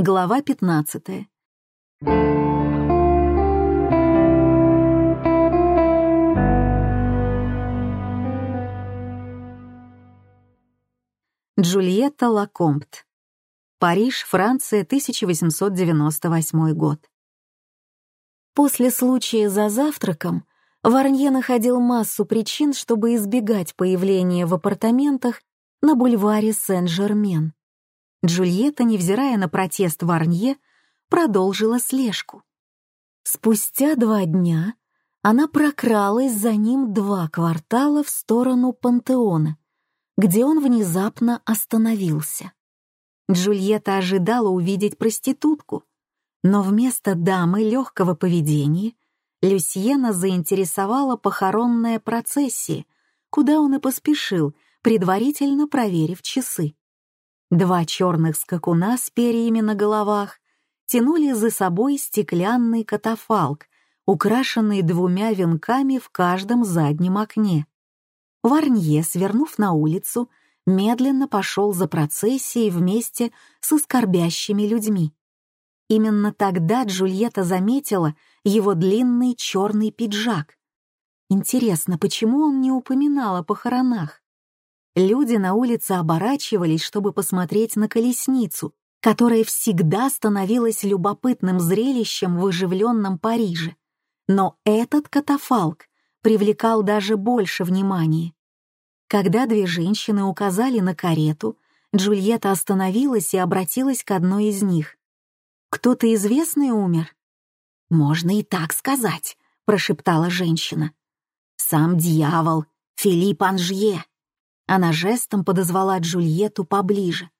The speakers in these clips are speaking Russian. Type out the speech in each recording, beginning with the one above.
Глава 15. Джульетта Лакомпт. Париж, Франция, 1898 год. После случая за завтраком Варнье находил массу причин, чтобы избегать появления в апартаментах на бульваре Сен-Жермен. Джульетта, невзирая на протест Варнье, продолжила слежку. Спустя два дня она прокралась за ним два квартала в сторону Пантеона, где он внезапно остановился. Джульетта ожидала увидеть проститутку, но вместо дамы легкого поведения Люсьена заинтересовала похоронная процессия, куда он и поспешил, предварительно проверив часы. Два черных скакуна с перьями на головах тянули за собой стеклянный катафалк, украшенный двумя венками в каждом заднем окне. Варнье, свернув на улицу, медленно пошел за процессией вместе с оскорбящими людьми. Именно тогда Джульетта заметила его длинный черный пиджак. Интересно, почему он не упоминал о похоронах? Люди на улице оборачивались, чтобы посмотреть на колесницу, которая всегда становилась любопытным зрелищем в оживленном Париже. Но этот катафалк привлекал даже больше внимания. Когда две женщины указали на карету, Джульетта остановилась и обратилась к одной из них. «Кто-то известный умер?» «Можно и так сказать», — прошептала женщина. «Сам дьявол, Филипп Анжье». Она жестом подозвала Джульетту поближе.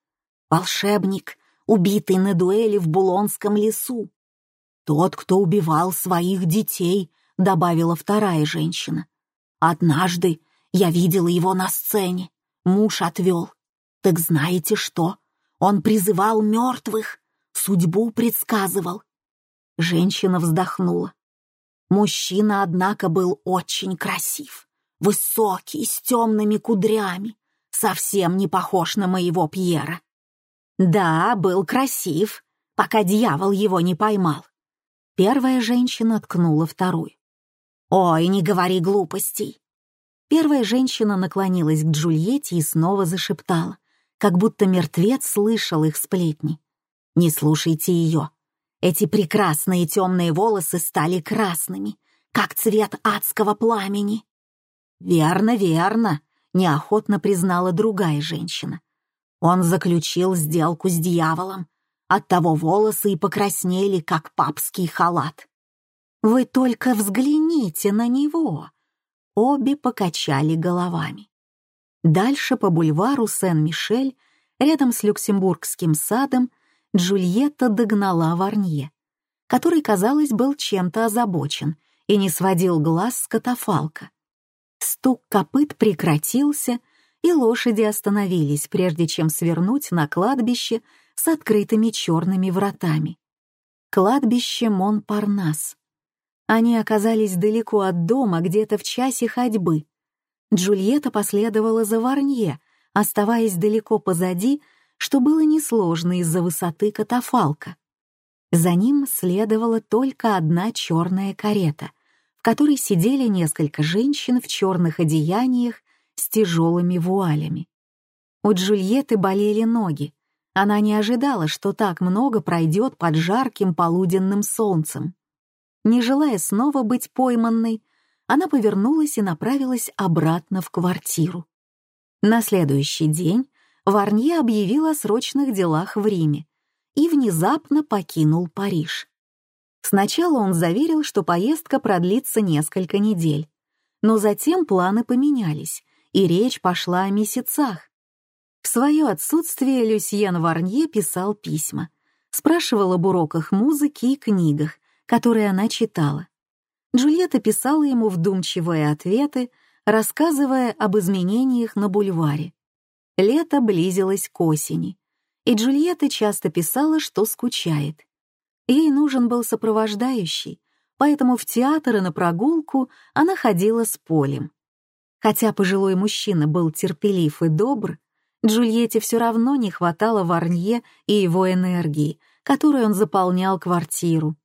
«Волшебник, убитый на дуэли в Булонском лесу». «Тот, кто убивал своих детей», — добавила вторая женщина. «Однажды я видела его на сцене. Муж отвел. Так знаете что? Он призывал мертвых, судьбу предсказывал». Женщина вздохнула. Мужчина, однако, был очень красив. Высокий, с темными кудрями. Совсем не похож на моего Пьера. Да, был красив, пока дьявол его не поймал. Первая женщина ткнула вторую. «Ой, не говори глупостей!» Первая женщина наклонилась к Джульетте и снова зашептала, как будто мертвец слышал их сплетни. «Не слушайте ее. Эти прекрасные темные волосы стали красными, как цвет адского пламени. «Верно, верно», — неохотно признала другая женщина. Он заключил сделку с дьяволом. Оттого волосы и покраснели, как папский халат. «Вы только взгляните на него!» Обе покачали головами. Дальше по бульвару Сен-Мишель, рядом с Люксембургским садом, Джульетта догнала Варнье, который, казалось, был чем-то озабочен и не сводил глаз с катафалка. Стук копыт прекратился, и лошади остановились, прежде чем свернуть на кладбище с открытыми черными вратами. Кладбище Монпарнас. Они оказались далеко от дома, где-то в часе ходьбы. Джульетта последовала за Варнье, оставаясь далеко позади, что было несложно из-за высоты катафалка. За ним следовала только одна черная карета, в которой сидели несколько женщин в черных одеяниях с тяжелыми вуалями. У Джульетты болели ноги. Она не ожидала, что так много пройдет под жарким полуденным солнцем. Не желая снова быть пойманной, она повернулась и направилась обратно в квартиру. На следующий день Варнье объявил о срочных делах в Риме и внезапно покинул Париж. Сначала он заверил, что поездка продлится несколько недель, но затем планы поменялись, и речь пошла о месяцах. В свое отсутствие Люсьен Варнье писал письма, спрашивал об уроках музыки и книгах, которые она читала. Джульетта писала ему вдумчивые ответы, рассказывая об изменениях на бульваре. Лето близилось к осени, и Джульетта часто писала, что скучает. Ей нужен был сопровождающий, поэтому в театр и на прогулку она ходила с Полем. Хотя пожилой мужчина был терпелив и добр, Джульетте все равно не хватало Варнье и его энергии, которой он заполнял квартиру.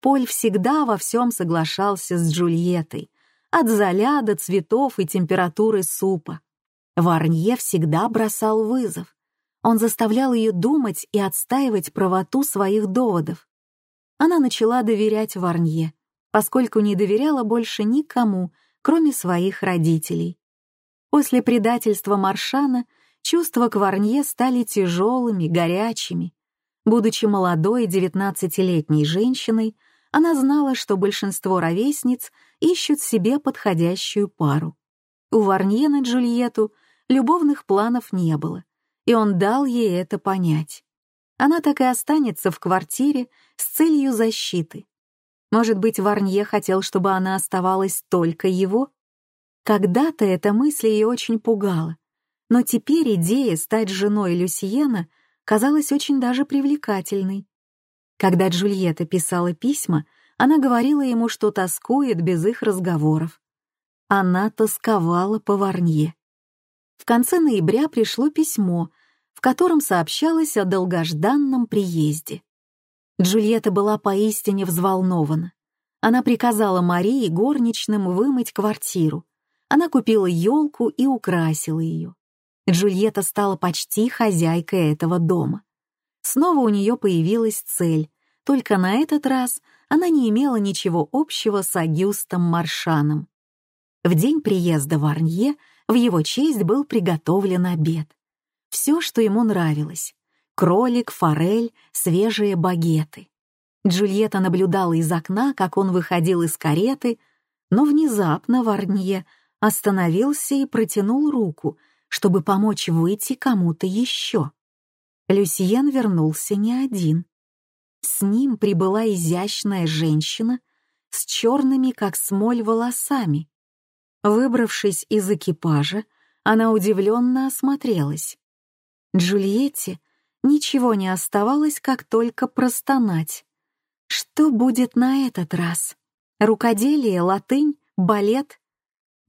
Поль всегда во всем соглашался с Джульеттой, от золя до цветов и температуры супа. Варнье всегда бросал вызов. Он заставлял ее думать и отстаивать правоту своих доводов. Она начала доверять Варнье, поскольку не доверяла больше никому, кроме своих родителей. После предательства Маршана чувства к Варнье стали тяжелыми, горячими. Будучи молодой девятнадцатилетней женщиной, она знала, что большинство ровесниц ищут себе подходящую пару. У Варнье на Джульетту любовных планов не было, и он дал ей это понять. Она так и останется в квартире с целью защиты. Может быть, Варнье хотел, чтобы она оставалась только его? Когда-то эта мысль ее очень пугала, но теперь идея стать женой Люсьена казалась очень даже привлекательной. Когда Джульетта писала письма, она говорила ему, что тоскует без их разговоров. Она тосковала по Варнье. В конце ноября пришло письмо, котором сообщалось о долгожданном приезде. Джульетта была поистине взволнована. Она приказала Марии горничным вымыть квартиру. Она купила елку и украсила ее. Джульетта стала почти хозяйкой этого дома. Снова у нее появилась цель, только на этот раз она не имела ничего общего с Агюстом Маршаном. В день приезда в Арнье в его честь был приготовлен обед. Все, что ему нравилось — кролик, форель, свежие багеты. Джульетта наблюдала из окна, как он выходил из кареты, но внезапно Варнье остановился и протянул руку, чтобы помочь выйти кому-то еще. Люсьен вернулся не один. С ним прибыла изящная женщина с черными, как смоль, волосами. Выбравшись из экипажа, она удивленно осмотрелась. Джульетте ничего не оставалось, как только простонать. Что будет на этот раз? Рукоделие, латынь, балет?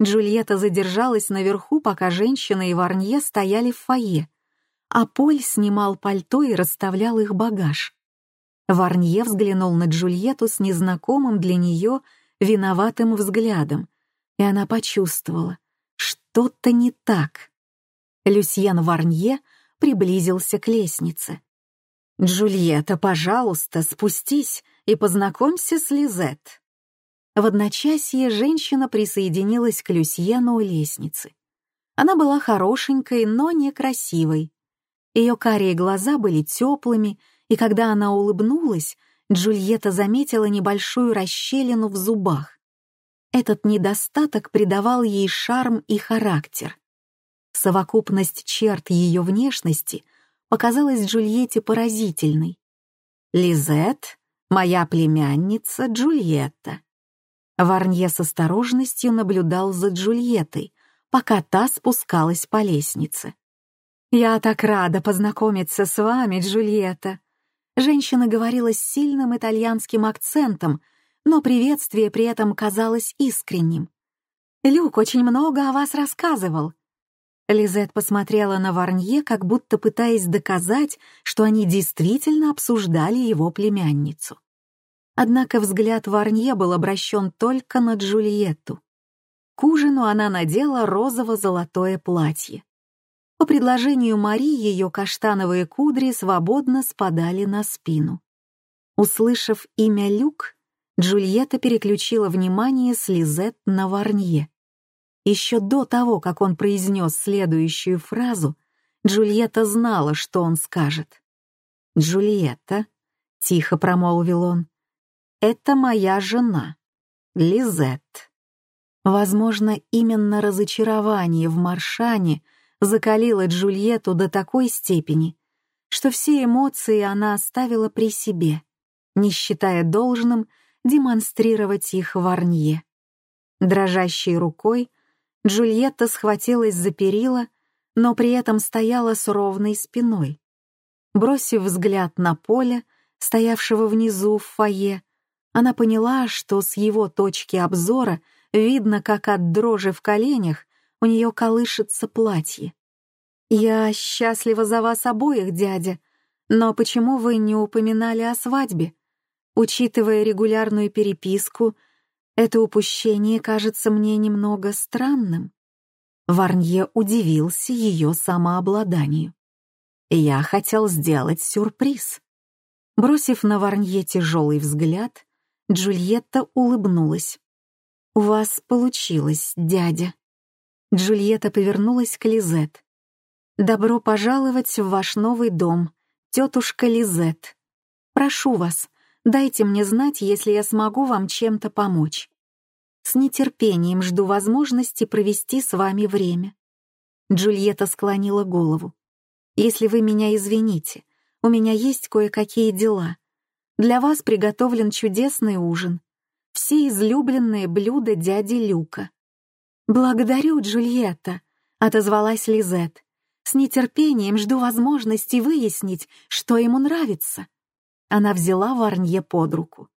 Джульетта задержалась наверху, пока женщина и Варнье стояли в фойе, а Поль снимал пальто и расставлял их багаж. Варнье взглянул на Джульетту с незнакомым для нее виноватым взглядом, и она почувствовала, что-то не так. Люсьен Варнье приблизился к лестнице. «Джульетта, пожалуйста, спустись и познакомься с Лизет». В одночасье женщина присоединилась к Люсьену у лестницы. Она была хорошенькой, но некрасивой. Ее карие глаза были теплыми и когда она улыбнулась, Джульетта заметила небольшую расщелину в зубах. Этот недостаток придавал ей шарм и характер. Совокупность черт ее внешности показалась Джульетте поразительной. «Лизет, моя племянница Джульетта». Варнье с осторожностью наблюдал за Джульеттой, пока та спускалась по лестнице. «Я так рада познакомиться с вами, Джульетта», Женщина говорила с сильным итальянским акцентом, но приветствие при этом казалось искренним. «Люк очень много о вас рассказывал». Лизет посмотрела на Варнье, как будто пытаясь доказать, что они действительно обсуждали его племянницу. Однако взгляд Варнье был обращен только на Джульетту. К ужину она надела розово-золотое платье. По предложению Марии ее каштановые кудри свободно спадали на спину. Услышав имя Люк, Джульетта переключила внимание с Лизет на Варнье. Еще до того, как он произнес следующую фразу, Джульетта знала, что он скажет. «Джульетта», — тихо промолвил он, — «это моя жена, Лизет». Возможно, именно разочарование в Маршане — закалила Джульетту до такой степени, что все эмоции она оставила при себе, не считая должным демонстрировать их Варнье. Дрожащей рукой Джульетта схватилась за перила, но при этом стояла с ровной спиной. Бросив взгляд на поле, стоявшего внизу в фойе, она поняла, что с его точки обзора видно, как от дрожи в коленях у нее колышется платье. «Я счастлива за вас обоих, дядя, но почему вы не упоминали о свадьбе? Учитывая регулярную переписку, это упущение кажется мне немного странным». Варнье удивился ее самообладанию. «Я хотел сделать сюрприз». Бросив на Варнье тяжелый взгляд, Джульетта улыбнулась. «У вас получилось, дядя». Джульетта повернулась к Лизет. «Добро пожаловать в ваш новый дом, тетушка Лизет. Прошу вас, дайте мне знать, если я смогу вам чем-то помочь. С нетерпением жду возможности провести с вами время». Джульетта склонила голову. «Если вы меня извините, у меня есть кое-какие дела. Для вас приготовлен чудесный ужин. Все излюбленные блюда дяди Люка. «Благодарю, Джульетта», — отозвалась Лизет. «С нетерпением жду возможности выяснить, что ему нравится». Она взяла Варнье под руку.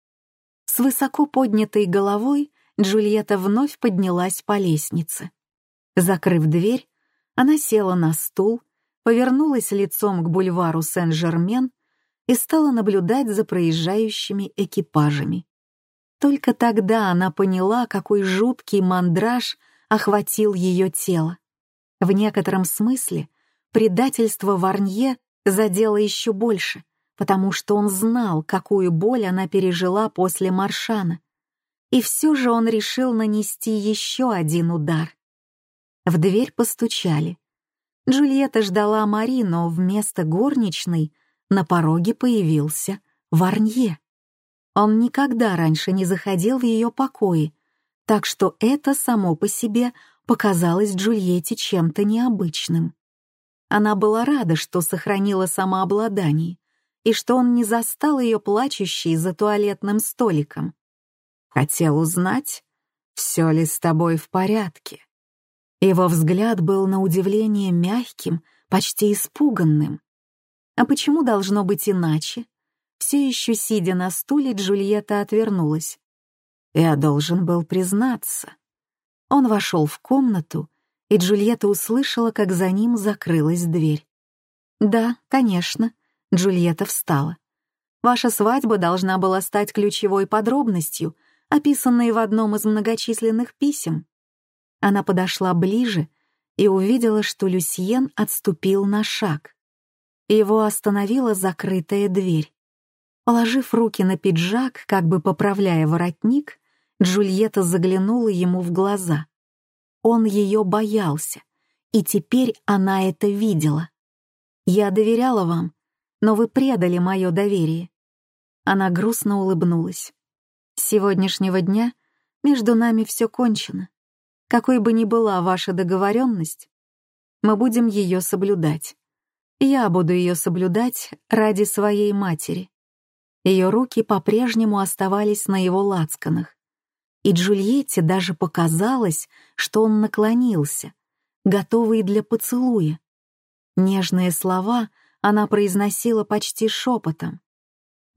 С высоко поднятой головой Джульетта вновь поднялась по лестнице. Закрыв дверь, она села на стул, повернулась лицом к бульвару Сен-Жермен и стала наблюдать за проезжающими экипажами. Только тогда она поняла, какой жуткий мандраж охватил ее тело. В некотором смысле предательство Варнье задело еще больше, потому что он знал, какую боль она пережила после Маршана. И все же он решил нанести еще один удар. В дверь постучали. Джульетта ждала Мари, но вместо горничной на пороге появился Варнье. Он никогда раньше не заходил в ее покои, так что это само по себе показалось Джульетте чем-то необычным. Она была рада, что сохранила самообладание, и что он не застал ее плачущей за туалетным столиком. Хотел узнать, все ли с тобой в порядке. Его взгляд был на удивление мягким, почти испуганным. А почему должно быть иначе? Все еще сидя на стуле, Джульетта отвернулась. Я должен был признаться. Он вошел в комнату, и Джульетта услышала, как за ним закрылась дверь. «Да, конечно», — Джульетта встала. «Ваша свадьба должна была стать ключевой подробностью, описанной в одном из многочисленных писем». Она подошла ближе и увидела, что Люсьен отступил на шаг. Его остановила закрытая дверь. Положив руки на пиджак, как бы поправляя воротник, Джульетта заглянула ему в глаза. Он ее боялся, и теперь она это видела. «Я доверяла вам, но вы предали мое доверие». Она грустно улыбнулась. «С сегодняшнего дня между нами все кончено. Какой бы ни была ваша договоренность, мы будем ее соблюдать. Я буду ее соблюдать ради своей матери». Ее руки по-прежнему оставались на его лацканах и Джульетте даже показалось, что он наклонился, готовый для поцелуя. Нежные слова она произносила почти шепотом.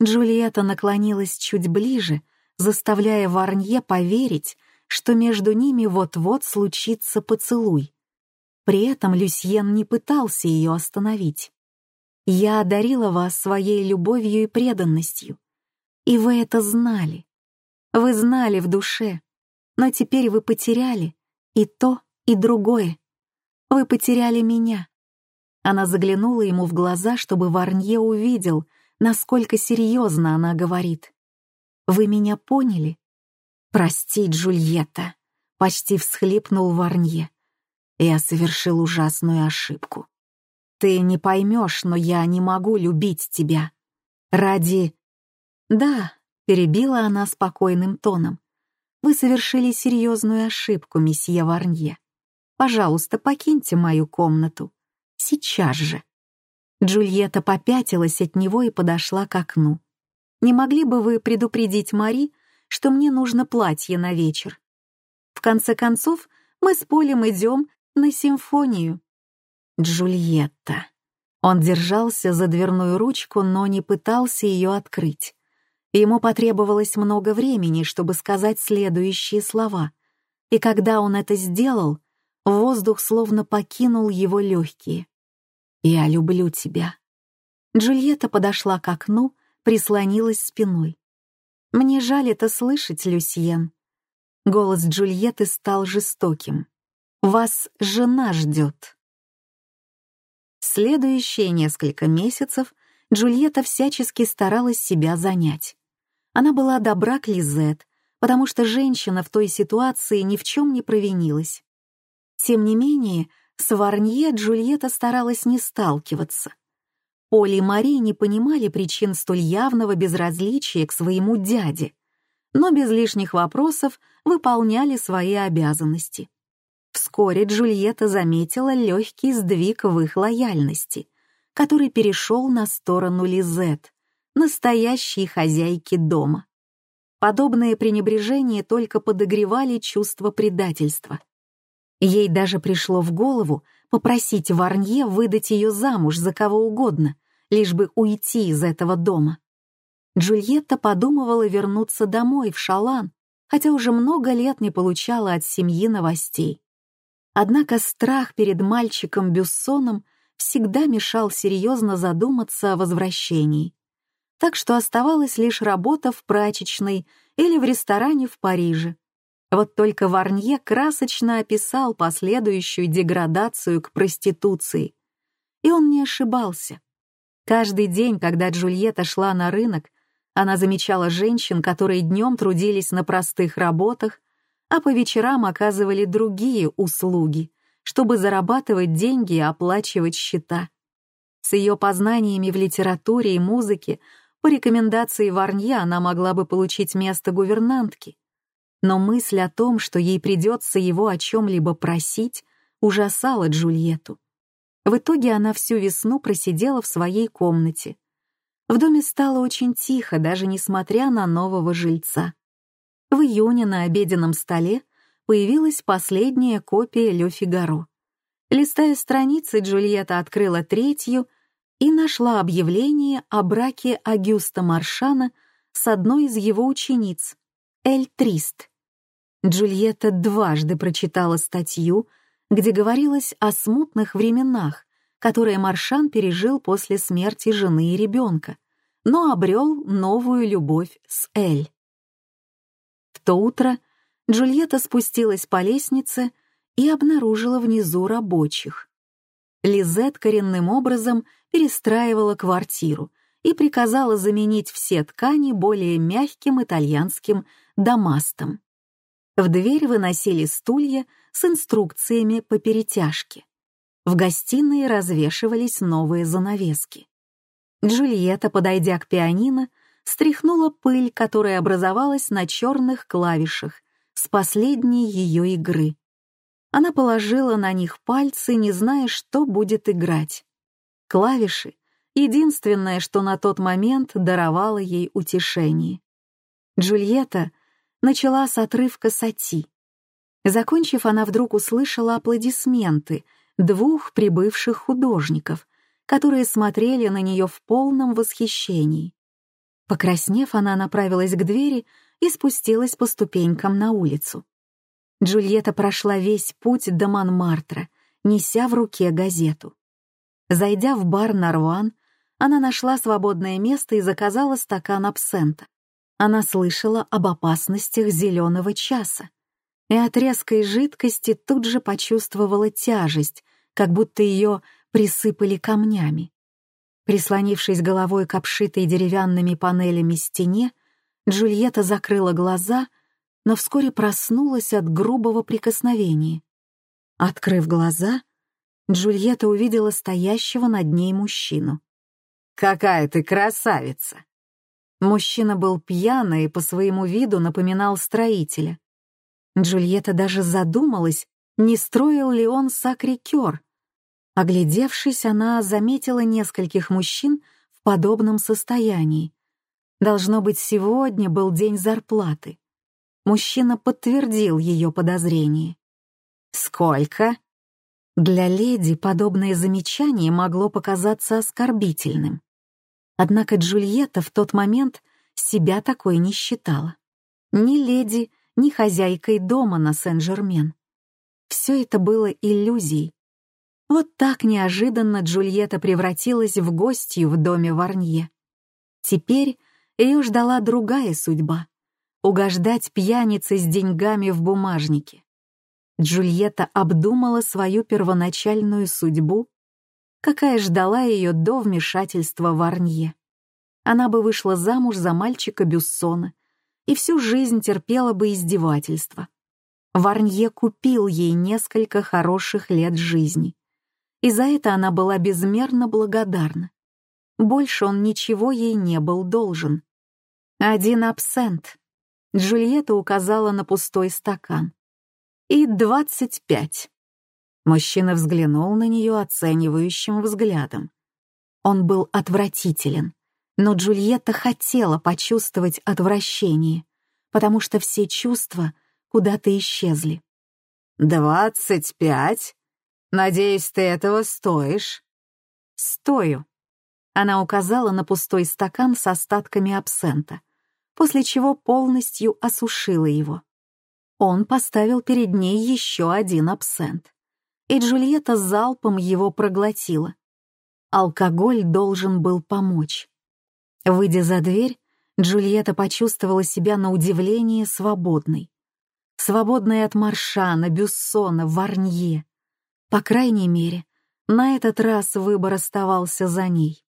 Джульетта наклонилась чуть ближе, заставляя Варнье поверить, что между ними вот-вот случится поцелуй. При этом Люсьен не пытался ее остановить. «Я одарила вас своей любовью и преданностью, и вы это знали. Вы знали в душе, но теперь вы потеряли и то, и другое. Вы потеряли меня. Она заглянула ему в глаза, чтобы Варнье увидел, насколько серьезно она говорит. «Вы меня поняли?» «Прости, Джульетта», — почти всхлипнул Варнье. «Я совершил ужасную ошибку. Ты не поймешь, но я не могу любить тебя. Ради...» «Да, Перебила она спокойным тоном. «Вы совершили серьезную ошибку, месье Варнье. Пожалуйста, покиньте мою комнату. Сейчас же». Джульетта попятилась от него и подошла к окну. «Не могли бы вы предупредить Мари, что мне нужно платье на вечер? В конце концов, мы с Полем идем на симфонию». Джульетта. Он держался за дверную ручку, но не пытался ее открыть. Ему потребовалось много времени, чтобы сказать следующие слова, и когда он это сделал, воздух словно покинул его легкие. «Я люблю тебя». Джульетта подошла к окну, прислонилась спиной. «Мне жаль это слышать, Люсьен». Голос Джульетты стал жестоким. «Вас жена ждет». Следующие несколько месяцев Джульетта всячески старалась себя занять. Она была добра к Лизет, потому что женщина в той ситуации ни в чем не провинилась. Тем не менее, с Варнье Джульетта старалась не сталкиваться. Оли и Мари не понимали причин столь явного безразличия к своему дяде, но без лишних вопросов выполняли свои обязанности. Вскоре Джульетта заметила легкий сдвиг в их лояльности, который перешел на сторону Лизет, настоящей хозяйки дома. Подобное пренебрежение только подогревали чувство предательства. Ей даже пришло в голову попросить Варнье выдать ее замуж за кого угодно, лишь бы уйти из этого дома. Джульетта подумывала вернуться домой, в Шалан, хотя уже много лет не получала от семьи новостей. Однако страх перед мальчиком Бюссоном всегда мешал серьезно задуматься о возвращении. Так что оставалась лишь работа в прачечной или в ресторане в Париже, вот только Варнье красочно описал последующую деградацию к проституции. И он не ошибался. Каждый день, когда Джульетта шла на рынок, она замечала женщин, которые днем трудились на простых работах, а по вечерам оказывали другие услуги, чтобы зарабатывать деньги и оплачивать счета. С ее познаниями в литературе и музыке по рекомендации Варнье она могла бы получить место гувернантки но мысль о том, что ей придется его о чем-либо просить, ужасала Джульетту. В итоге она всю весну просидела в своей комнате. В доме стало очень тихо, даже несмотря на нового жильца. В июне на обеденном столе появилась последняя копия «Ле Фигаро». Листая страницы, Джульетта открыла третью и нашла объявление о браке Агюста Маршана с одной из его учениц, Эль Трист. Джульетта дважды прочитала статью, где говорилось о смутных временах, которые Маршан пережил после смерти жены и ребенка, но обрел новую любовь с Эль. В то утро Джульетта спустилась по лестнице и обнаружила внизу рабочих. Лизет коренным образом перестраивала квартиру и приказала заменить все ткани более мягким итальянским дамастом. В дверь выносили стулья с инструкциями по перетяжке. В гостиной развешивались новые занавески. Джульетта, подойдя к пианино, стряхнула пыль, которая образовалась на черных клавишах с последней ее игры. Она положила на них пальцы, не зная, что будет играть. Клавиши — единственное, что на тот момент даровало ей утешение. Джульетта начала с отрывка сати. Закончив, она вдруг услышала аплодисменты двух прибывших художников, которые смотрели на нее в полном восхищении. Покраснев, она направилась к двери и спустилась по ступенькам на улицу. Джульетта прошла весь путь до Монмартра, неся в руке газету. Зайдя в бар Нарван, она нашла свободное место и заказала стакан абсента. Она слышала об опасностях зеленого часа и от резкой жидкости тут же почувствовала тяжесть, как будто ее присыпали камнями. Прислонившись головой к обшитой деревянными панелями стене, Джульетта закрыла глаза, но вскоре проснулась от грубого прикосновения. Открыв глаза, Джульетта увидела стоящего над ней мужчину. «Какая ты красавица!» Мужчина был пьяный и по своему виду напоминал строителя. Джульетта даже задумалась, не строил ли он сакрикер. Оглядевшись, она заметила нескольких мужчин в подобном состоянии. Должно быть, сегодня был день зарплаты. Мужчина подтвердил ее подозрение. «Сколько?» Для леди подобное замечание могло показаться оскорбительным. Однако Джульетта в тот момент себя такой не считала. Ни леди, ни хозяйкой дома на Сен-Жермен. Все это было иллюзией. Вот так неожиданно Джульетта превратилась в гостью в доме Варнье. Теперь ее ждала другая судьба — угождать пьянице с деньгами в бумажнике. Джульетта обдумала свою первоначальную судьбу, какая ждала ее до вмешательства Варнье. Она бы вышла замуж за мальчика Бюссона и всю жизнь терпела бы издевательства. Варнье купил ей несколько хороших лет жизни, и за это она была безмерно благодарна. Больше он ничего ей не был должен. Один абсент. Джульетта указала на пустой стакан и двадцать пять. Мужчина взглянул на нее оценивающим взглядом. Он был отвратителен, но Джульетта хотела почувствовать отвращение, потому что все чувства куда-то исчезли. «Двадцать пять? Надеюсь, ты этого стоишь?» «Стою». Она указала на пустой стакан с остатками абсента, после чего полностью осушила его. Он поставил перед ней еще один абсент, и Джульетта залпом его проглотила. Алкоголь должен был помочь. Выйдя за дверь, Джульетта почувствовала себя на удивление свободной. Свободной от Маршана, Бюссона, Варнье. По крайней мере, на этот раз выбор оставался за ней.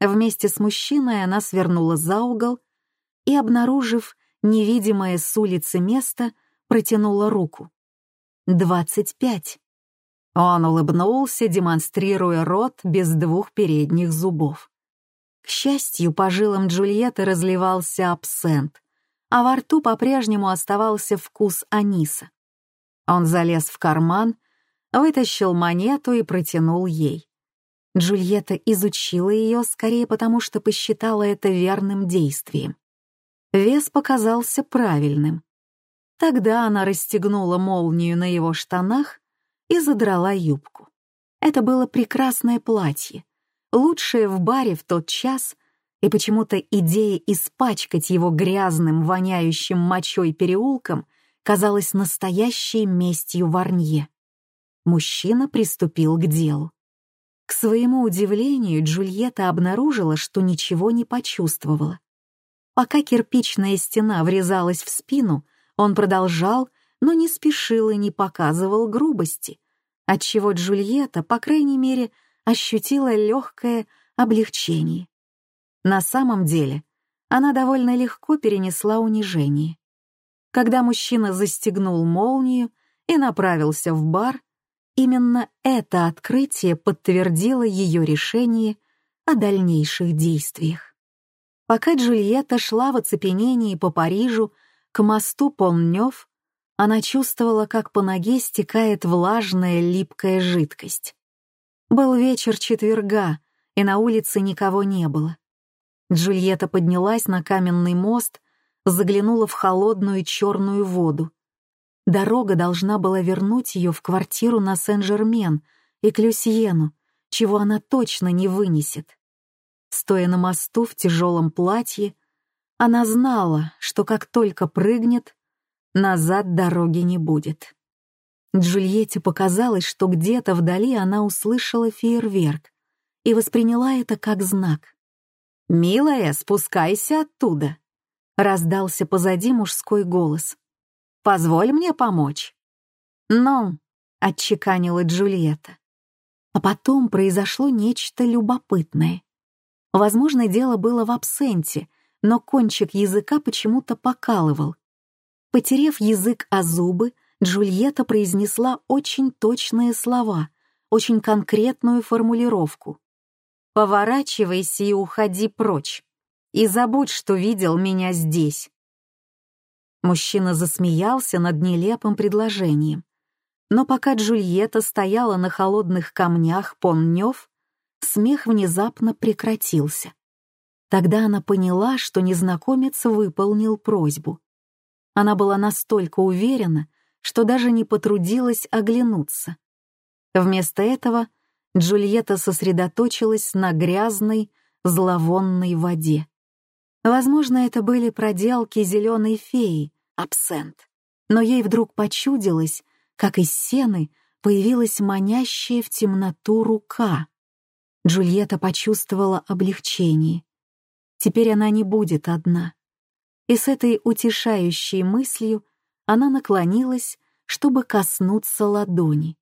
Вместе с мужчиной она свернула за угол и, обнаружив невидимое с улицы место, протянула руку. «Двадцать пять». Он улыбнулся, демонстрируя рот без двух передних зубов. К счастью, по жилам Джульетты разливался абсент, а во рту по-прежнему оставался вкус аниса. Он залез в карман, вытащил монету и протянул ей. Джульетта изучила ее скорее потому, что посчитала это верным действием. Вес показался правильным. Тогда она расстегнула молнию на его штанах и задрала юбку. Это было прекрасное платье, лучшее в баре в тот час, и почему-то идея испачкать его грязным, воняющим мочой переулком казалась настоящей местью Варнье. Мужчина приступил к делу. К своему удивлению, Джульетта обнаружила, что ничего не почувствовала. Пока кирпичная стена врезалась в спину, он продолжал, но не спешил и не показывал грубости, отчего Джульетта, по крайней мере, ощутила легкое облегчение. На самом деле, она довольно легко перенесла унижение. Когда мужчина застегнул молнию и направился в бар, именно это открытие подтвердило ее решение о дальнейших действиях. Пока Джульетта шла в оцепенении по Парижу к мосту Поннёв она чувствовала, как по ноге стекает влажная липкая жидкость. Был вечер четверга, и на улице никого не было. Джульетта поднялась на каменный мост, заглянула в холодную черную воду. Дорога должна была вернуть ее в квартиру на Сен-Жермен и к Люсьену, чего она точно не вынесет. Стоя на мосту в тяжелом платье, она знала, что как только прыгнет, назад дороги не будет. Джульетте показалось, что где-то вдали она услышала фейерверк и восприняла это как знак. «Милая, спускайся оттуда!» — раздался позади мужской голос. «Позволь мне помочь». «Ну», — отчеканила Джульетта. А потом произошло нечто любопытное. Возможно, дело было в абсенте — но кончик языка почему-то покалывал. Потерев язык о зубы, Джульетта произнесла очень точные слова, очень конкретную формулировку. «Поворачивайся и уходи прочь, и забудь, что видел меня здесь». Мужчина засмеялся над нелепым предложением. Но пока Джульетта стояла на холодных камнях Поннёв, смех внезапно прекратился. Тогда она поняла, что незнакомец выполнил просьбу. Она была настолько уверена, что даже не потрудилась оглянуться. Вместо этого Джульетта сосредоточилась на грязной, зловонной воде. Возможно, это были проделки зеленой феи, абсент. Но ей вдруг почудилось, как из сены появилась манящая в темноту рука. Джульетта почувствовала облегчение. Теперь она не будет одна. И с этой утешающей мыслью она наклонилась, чтобы коснуться ладони.